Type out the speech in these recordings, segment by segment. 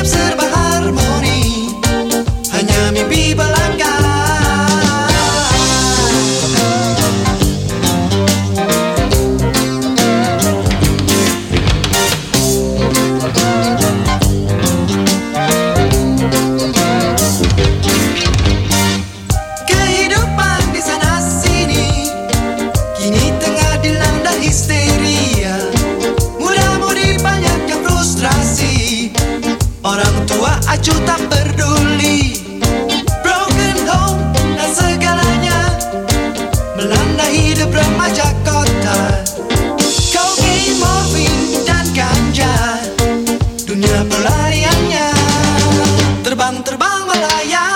observar. Orang tua acuh tak peduli. Broken home dan segalanya. Melanda hidup remaja kota. Kokain, morfin, dan ganja. Dunia pelariannya Terbang-terbang melayang.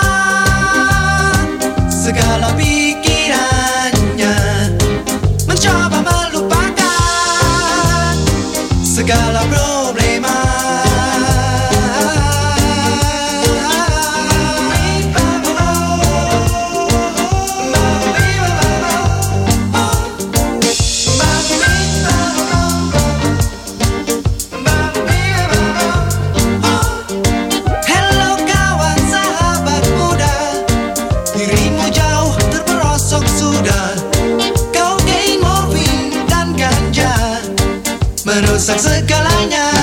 Segala pikirannya. Mencoba melupakan Segala bro merusak segalanya.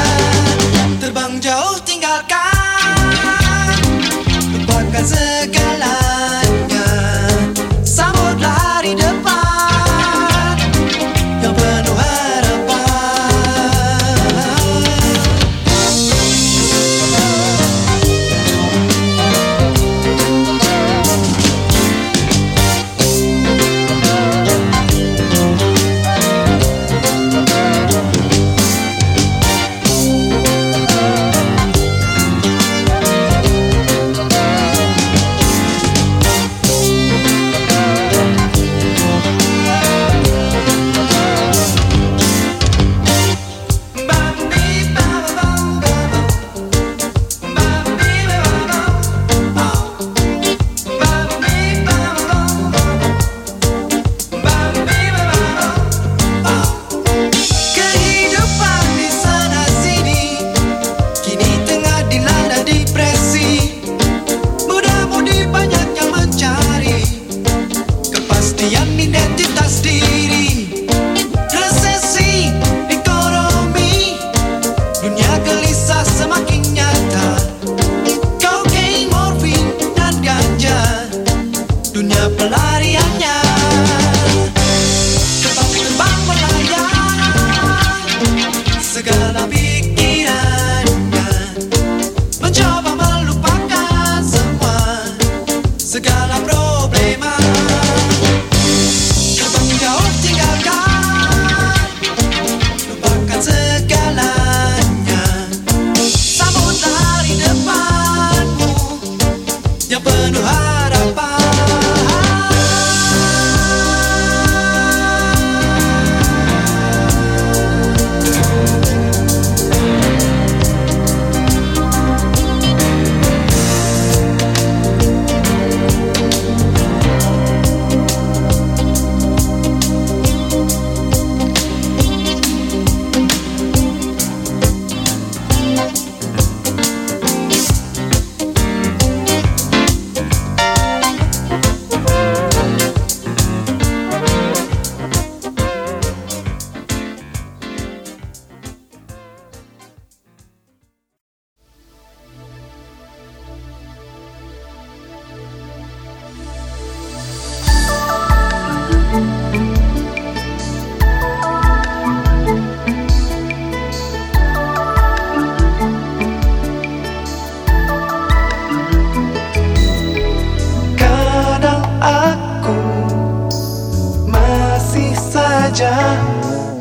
saja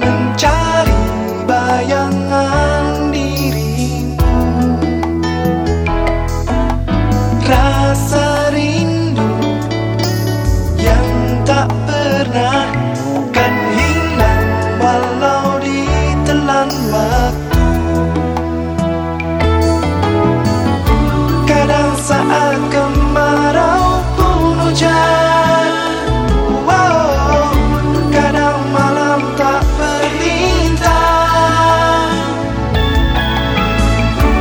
mencari bayangan dirimu Rasa rindu yang tak pernah kan hilang walau ditelan waktu.